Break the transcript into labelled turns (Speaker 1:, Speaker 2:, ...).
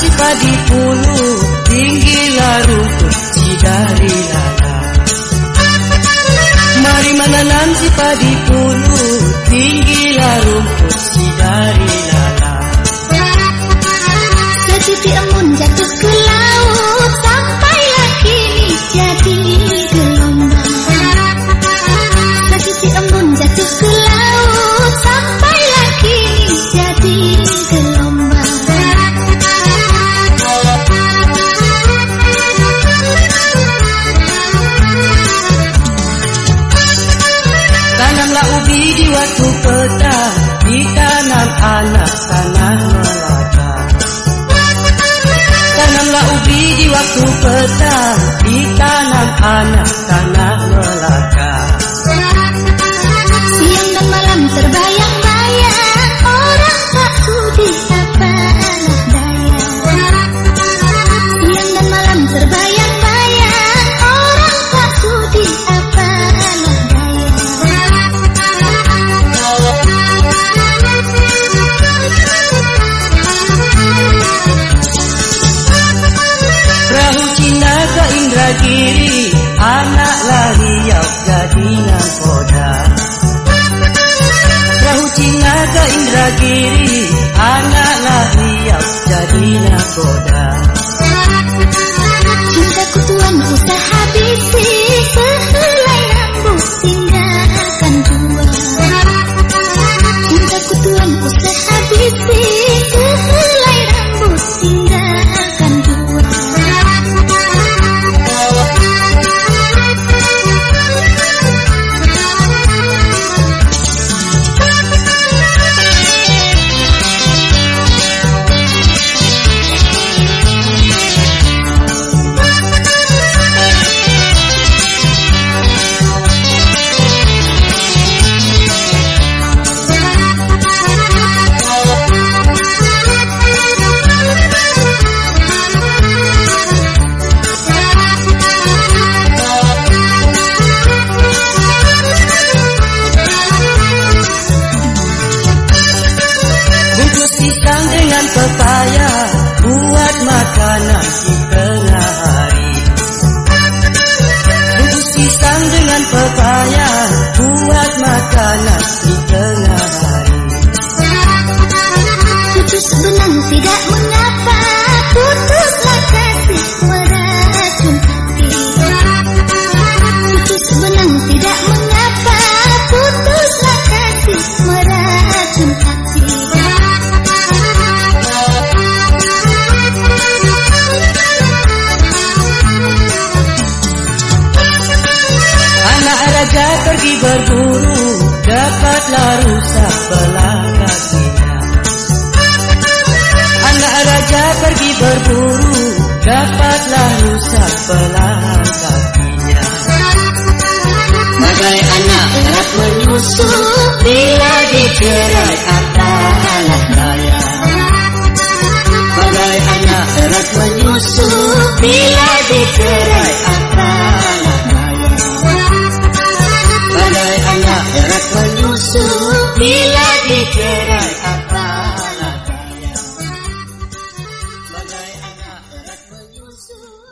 Speaker 1: si padi pulu Tinggilah rumput si dari lala Mari menanam si padi waktu petang Ditanam anak tanah melata Tanamlah ubi di waktu petang Ditanam anak tanah ke Indragiri Anaklah riau jadi nangkoda. Perahu Cina ke Indragiri Anaklah riau jadi nangkoda.
Speaker 2: Cintaku tuan usah
Speaker 1: raja pergi berburu Dapatlah rusak belah Anak raja pergi berburu Dapatlah rusak belah Bagai anak erat menyusu Bila dicerai apalah daya. Bagai anak erat menyusu Bila dicerai musuh bila dikerai harta hartanya. Bagai anak menyusuh.